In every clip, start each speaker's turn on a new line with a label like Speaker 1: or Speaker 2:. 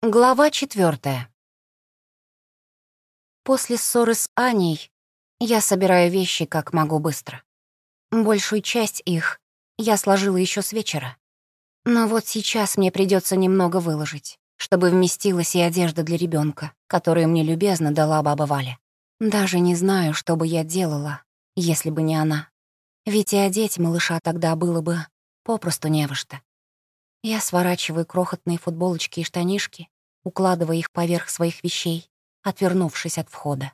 Speaker 1: Глава четвертая. После ссоры с Аней я собираю вещи как могу быстро. Большую часть их я сложила еще с вечера. Но вот сейчас мне придется немного выложить, чтобы вместилась и одежда для ребенка, которую мне любезно дала баба Валя. Даже не знаю, что бы я делала, если бы не она. Ведь и одеть малыша тогда было бы попросту не во что. Я сворачиваю крохотные футболочки и штанишки, укладывая их поверх своих вещей, отвернувшись от входа.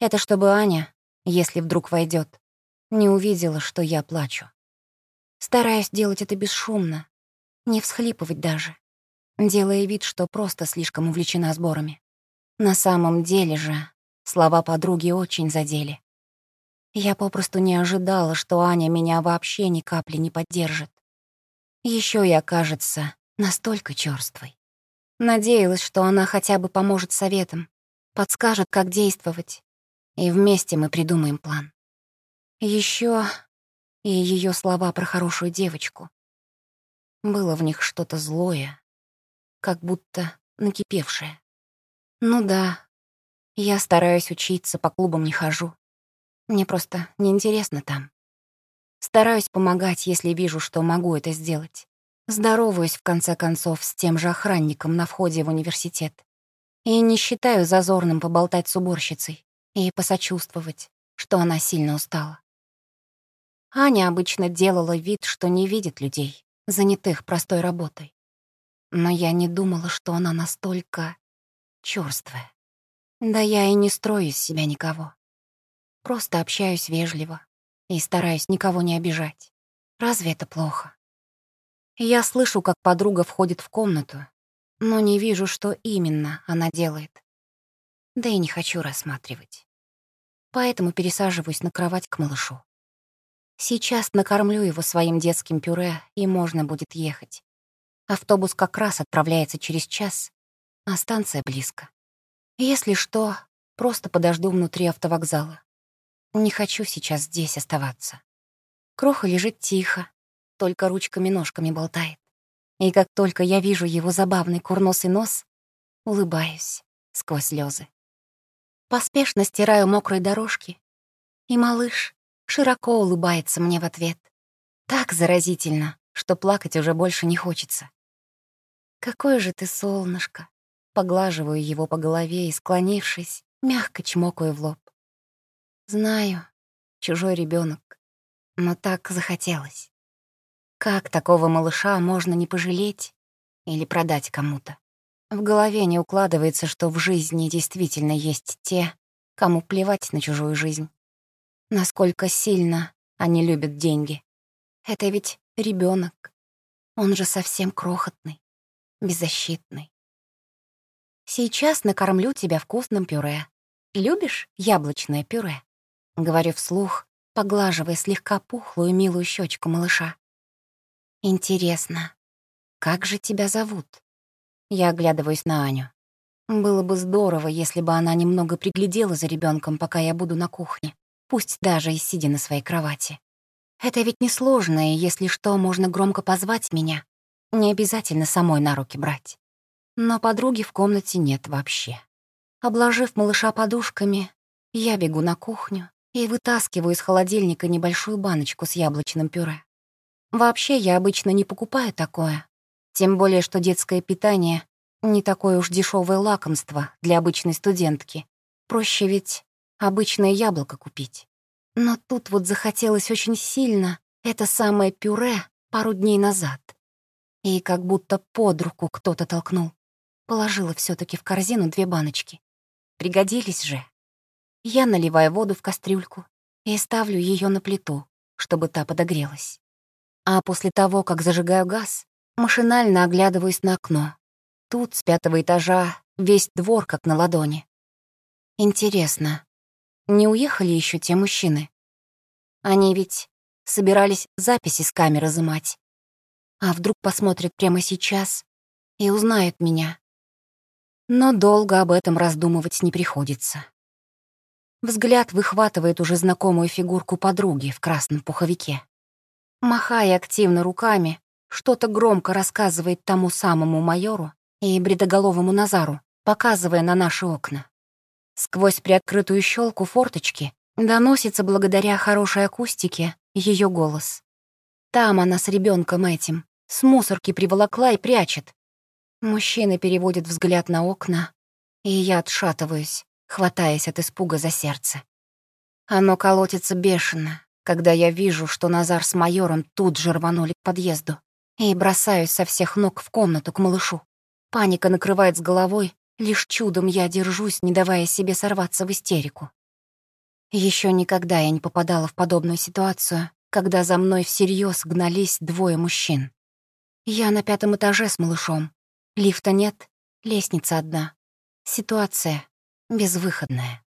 Speaker 1: Это чтобы Аня, если вдруг войдет, не увидела, что я плачу. Стараюсь делать это бесшумно, не всхлипывать даже, делая вид, что просто слишком увлечена сборами. На самом деле же слова подруги очень задели. Я попросту не ожидала, что Аня меня вообще ни капли не поддержит. Еще я, кажется, настолько чёрствой. Надеялась, что она хотя бы поможет советом, подскажет, как действовать, и вместе мы придумаем план. Еще и ее слова про хорошую девочку. Было в них что-то злое, как будто накипевшее. Ну да, я стараюсь учиться, по клубам не хожу. Мне просто неинтересно там. Стараюсь помогать, если вижу, что могу это сделать. Здороваюсь, в конце концов, с тем же охранником на входе в университет. И не считаю зазорным поболтать с уборщицей и посочувствовать, что она сильно устала. Аня обычно делала вид, что не видит людей, занятых простой работой. Но я не думала, что она настолько чёрствая. Да я и не строю из себя никого. Просто общаюсь вежливо, и стараюсь никого не обижать. Разве это плохо? Я слышу, как подруга входит в комнату, но не вижу, что именно она делает. Да и не хочу рассматривать. Поэтому пересаживаюсь на кровать к малышу. Сейчас накормлю его своим детским пюре, и можно будет ехать. Автобус как раз отправляется через час, а станция близко. Если что, просто подожду внутри автовокзала. Не хочу сейчас здесь оставаться. Кроха лежит тихо, только ручками-ножками болтает. И как только я вижу его забавный курносый нос, улыбаюсь сквозь слезы. Поспешно стираю мокрые дорожки, и малыш широко улыбается мне в ответ. Так заразительно, что плакать уже больше не хочется. «Какое же ты солнышко!» Поглаживаю его по голове и, склонившись, мягко чмокаю в лоб. Знаю, чужой ребенок, но так захотелось. Как такого малыша можно не пожалеть или продать кому-то? В голове не укладывается, что в жизни действительно есть те, кому плевать на чужую жизнь. Насколько сильно они любят деньги. Это ведь ребенок. Он же совсем крохотный, беззащитный. Сейчас накормлю тебя вкусным пюре. Любишь яблочное пюре? Говорю вслух, поглаживая слегка пухлую милую щечку малыша. «Интересно, как же тебя зовут?» Я оглядываюсь на Аню. Было бы здорово, если бы она немного приглядела за ребенком, пока я буду на кухне, пусть даже и сидя на своей кровати. Это ведь несложно, и если что, можно громко позвать меня. Не обязательно самой на руки брать. Но подруги в комнате нет вообще. Обложив малыша подушками, я бегу на кухню, и вытаскиваю из холодильника небольшую баночку с яблочным пюре. Вообще, я обычно не покупаю такое. Тем более, что детское питание — не такое уж дешевое лакомство для обычной студентки. Проще ведь обычное яблоко купить. Но тут вот захотелось очень сильно это самое пюре пару дней назад. И как будто под руку кто-то толкнул. Положила все таки в корзину две баночки. Пригодились же. Я наливаю воду в кастрюльку и ставлю ее на плиту, чтобы та подогрелась. А после того, как зажигаю газ, машинально оглядываюсь на окно. Тут, с пятого этажа, весь двор как на ладони. Интересно, не уехали еще те мужчины? Они ведь собирались записи с камеры изымать. А вдруг посмотрят прямо сейчас и узнают меня? Но долго об этом раздумывать не приходится. Взгляд выхватывает уже знакомую фигурку подруги в красном пуховике. Махая активно руками, что-то громко рассказывает тому самому майору и бредоголовому Назару, показывая на наши окна. Сквозь приоткрытую щелку форточки доносится благодаря хорошей акустике ее голос. Там она с ребенком этим, с мусорки приволокла и прячет. Мужчина переводит взгляд на окна, и я отшатываюсь, хватаясь от испуга за сердце. Оно колотится бешено, когда я вижу, что Назар с майором тут же рванули к подъезду, и бросаюсь со всех ног в комнату к малышу. Паника накрывает с головой, лишь чудом я держусь, не давая себе сорваться в истерику. Еще никогда я не попадала в подобную ситуацию, когда за мной всерьез гнались двое мужчин. Я на пятом этаже с малышом. Лифта нет, лестница одна. Ситуация безвыходная.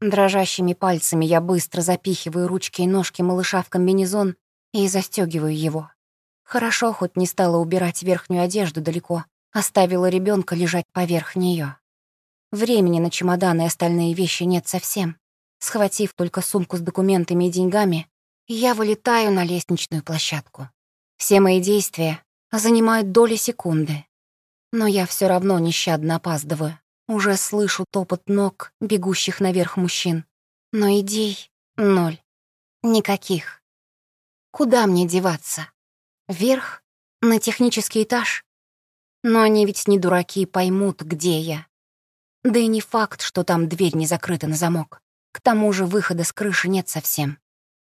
Speaker 1: Дрожащими пальцами я быстро запихиваю ручки и ножки малыша в комбинезон и застегиваю его. Хорошо, хоть не стала убирать верхнюю одежду далеко, оставила ребенка лежать поверх нее. Времени на чемоданы и остальные вещи нет совсем. Схватив только сумку с документами и деньгами, я вылетаю на лестничную площадку. Все мои действия занимают доли секунды. Но я все равно нещадно опаздываю. Уже слышу топот ног, бегущих наверх мужчин. Но идей — ноль. Никаких. Куда мне деваться? Вверх? На технический этаж? Но они ведь не дураки и поймут, где я. Да и не факт, что там дверь не закрыта на замок. К тому же выхода с крыши нет совсем.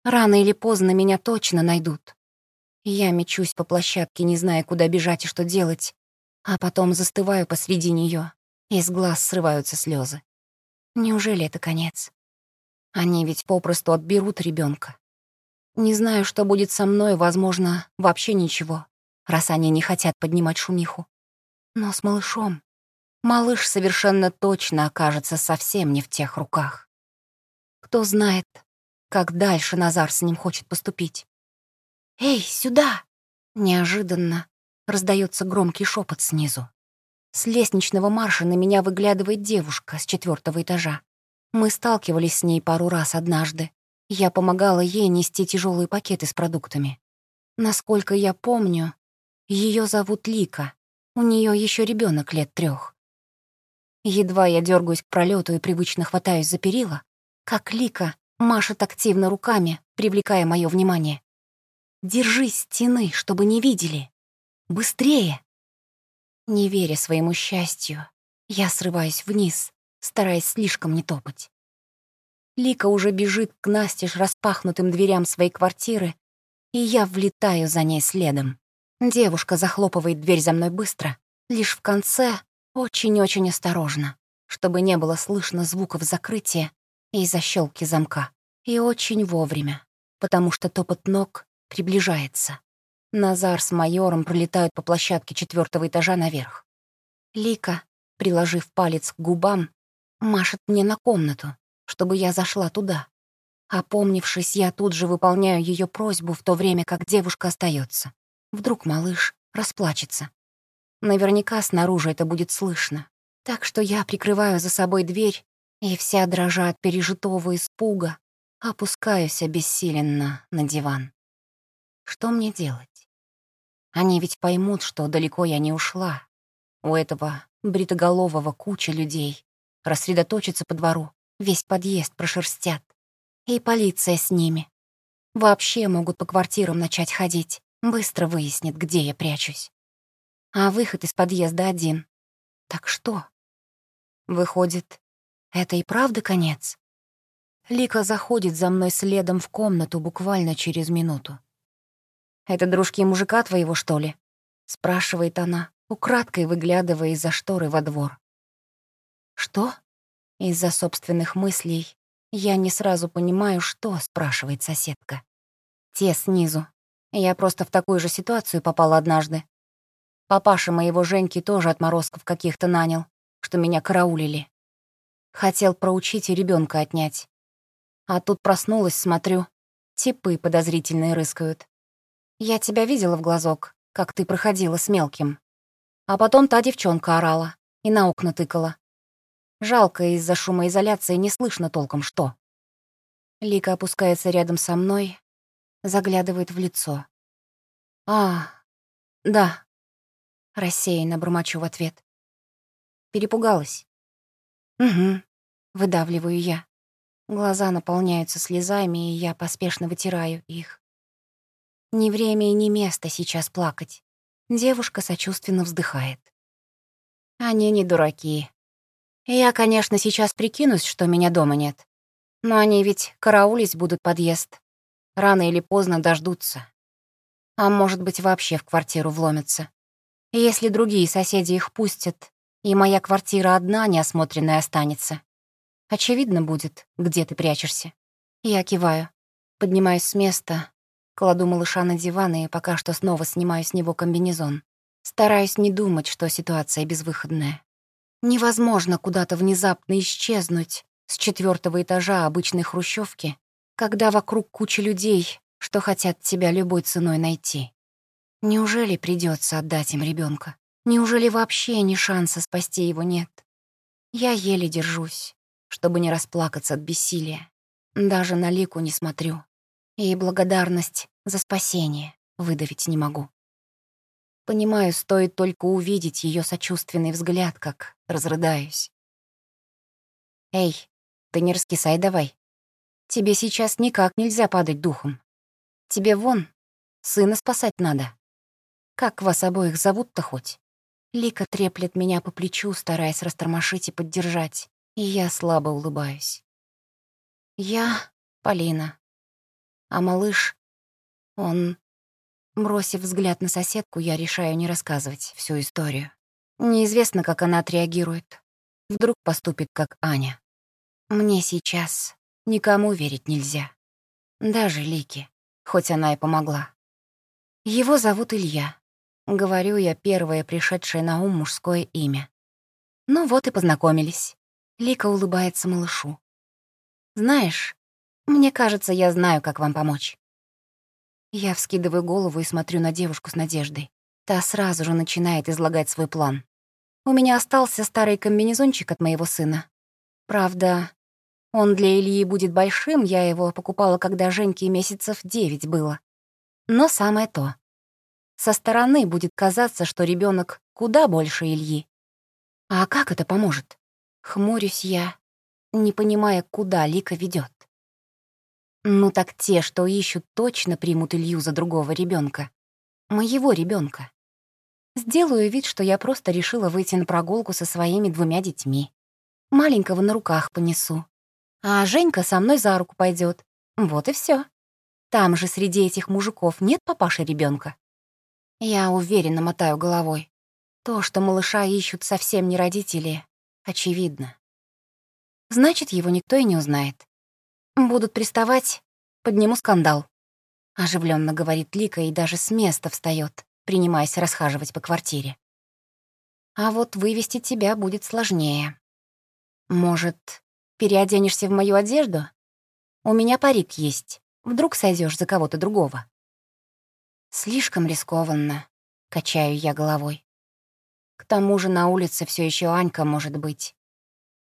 Speaker 1: Рано или поздно меня точно найдут. Я мечусь по площадке, не зная, куда бежать и что делать, а потом застываю посреди нее. Из глаз срываются слезы. Неужели это конец? Они ведь попросту отберут ребенка. Не знаю, что будет со мной, возможно, вообще ничего, раз они не хотят поднимать шумиху. Но с малышом... Малыш совершенно точно окажется совсем не в тех руках. Кто знает, как дальше Назар с ним хочет поступить. «Эй, сюда!» Неожиданно раздается громкий шепот снизу. С лестничного марша на меня выглядывает девушка с четвертого этажа. Мы сталкивались с ней пару раз однажды. Я помогала ей нести тяжелые пакеты с продуктами. Насколько я помню, ее зовут Лика. У нее еще ребенок лет трех. Едва я дергаюсь к пролету и привычно хватаюсь за перила, как Лика машет активно руками, привлекая мое внимание. «Держись стены, чтобы не видели! Быстрее!» Не веря своему счастью, я срываюсь вниз, стараясь слишком не топать. Лика уже бежит к настежь распахнутым дверям своей квартиры, и я влетаю за ней следом. Девушка захлопывает дверь за мной быстро, лишь в конце очень-очень осторожно, чтобы не было слышно звуков закрытия и защелки замка. И очень вовремя, потому что топот ног приближается. Назар с майором пролетают по площадке четвертого этажа наверх. Лика, приложив палец к губам, машет мне на комнату, чтобы я зашла туда. Опомнившись, я тут же выполняю ее просьбу в то время, как девушка остается. Вдруг малыш расплачется. Наверняка снаружи это будет слышно. Так что я прикрываю за собой дверь и вся дрожа от пережитого испуга опускаюсь обессиленно на диван. Что мне делать? Они ведь поймут, что далеко я не ушла. У этого бритоголового куча людей. Рассредоточатся по двору, весь подъезд прошерстят. И полиция с ними. Вообще могут по квартирам начать ходить. Быстро выяснит, где я прячусь. А выход из подъезда один. Так что? Выходит, это и правда конец? Лика заходит за мной следом в комнату буквально через минуту. «Это дружки мужика твоего, что ли?» — спрашивает она, украдкой выглядывая из-за шторы во двор. «Что?» Из-за собственных мыслей я не сразу понимаю, что спрашивает соседка. Те снизу. Я просто в такую же ситуацию попала однажды. Папаша моего Женьки тоже отморозков каких-то нанял, что меня караулили. Хотел проучить и ребенка отнять. А тут проснулась, смотрю, типы подозрительные рыскают. Я тебя видела в глазок, как ты проходила с мелким. А потом та девчонка орала и на окна тыкала. Жалко, из-за шумоизоляции не слышно толком что. Лика опускается рядом со мной, заглядывает в лицо. «А, да», — рассеянно бормочу в ответ. Перепугалась?» «Угу», — выдавливаю я. Глаза наполняются слезами, и я поспешно вытираю их. Не время и не место сейчас плакать. Девушка сочувственно вздыхает. Они не дураки. Я, конечно, сейчас прикинусь, что меня дома нет. Но они ведь караулить будут подъезд. Рано или поздно дождутся. А может быть, вообще в квартиру вломятся. Если другие соседи их пустят, и моя квартира одна неосмотренная останется. Очевидно будет, где ты прячешься. Я киваю, поднимаюсь с места, кладу малыша на диван и пока что снова снимаю с него комбинезон. Стараюсь не думать, что ситуация безвыходная. Невозможно куда-то внезапно исчезнуть с четвертого этажа обычной хрущевки, когда вокруг куча людей, что хотят тебя любой ценой найти. Неужели придется отдать им ребенка? Неужели вообще ни шанса спасти его нет? Я еле держусь, чтобы не расплакаться от бессилия. Даже на лику не смотрю. И благодарность за спасение выдавить не могу. Понимаю, стоит только увидеть ее сочувственный взгляд, как разрыдаюсь. «Эй, ты не раскисай давай. Тебе сейчас никак нельзя падать духом. Тебе вон, сына спасать надо. Как вас обоих зовут-то хоть?» Лика треплет меня по плечу, стараясь растормошить и поддержать, и я слабо улыбаюсь. «Я Полина. А малыш, он...» Бросив взгляд на соседку, я решаю не рассказывать всю историю. Неизвестно, как она отреагирует. Вдруг поступит, как Аня. Мне сейчас никому верить нельзя. Даже Лике, хоть она и помогла. Его зовут Илья. Говорю я первое пришедшее на ум мужское имя. Ну вот и познакомились. Лика улыбается малышу. Знаешь, мне кажется, я знаю, как вам помочь. Я вскидываю голову и смотрю на девушку с надеждой. Та сразу же начинает излагать свой план. У меня остался старый комбинезончик от моего сына. Правда, он для Ильи будет большим, я его покупала, когда Женьке месяцев девять было. Но самое то. Со стороны будет казаться, что ребенок куда больше Ильи. А как это поможет? Хмурюсь я, не понимая, куда Лика ведет. Ну так те, что ищут, точно примут Илью за другого ребенка, Моего ребенка. Сделаю вид, что я просто решила выйти на прогулку со своими двумя детьми. Маленького на руках понесу. А Женька со мной за руку пойдет. Вот и все. Там же среди этих мужиков нет папаши ребенка. Я уверенно мотаю головой. То, что малыша ищут совсем не родители, очевидно. Значит, его никто и не узнает. Будут приставать, подниму скандал. Оживленно говорит Лика и даже с места встает, принимаясь расхаживать по квартире. А вот вывести тебя будет сложнее. Может, переоденешься в мою одежду? У меня парик есть. Вдруг сойдешь за кого-то другого. Слишком рискованно, качаю я головой. К тому же на улице все еще Анька может быть.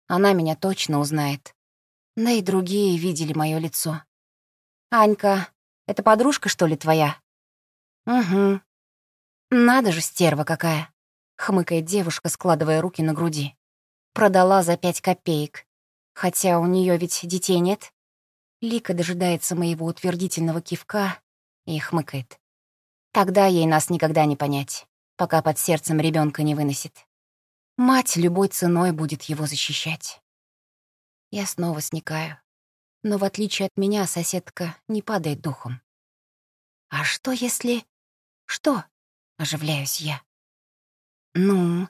Speaker 1: Она меня точно узнает. Да и другие видели мое лицо. «Анька, это подружка, что ли, твоя?» «Угу. Надо же, стерва какая!» — хмыкает девушка, складывая руки на груди. «Продала за пять копеек. Хотя у нее ведь детей нет». Лика дожидается моего утвердительного кивка и хмыкает. Тогда ей нас никогда не понять, пока под сердцем ребенка не выносит. Мать любой ценой будет его защищать. Я снова сникаю. Но в отличие от меня, соседка не падает духом. «А что если...» «Что?» — оживляюсь я. «Ну,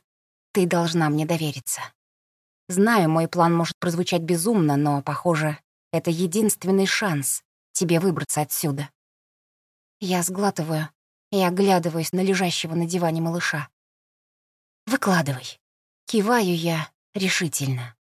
Speaker 1: ты должна мне довериться. Знаю, мой план может прозвучать безумно, но, похоже, это единственный шанс тебе выбраться отсюда». Я сглатываю, и оглядываюсь на лежащего на диване малыша. «Выкладывай». Киваю я решительно.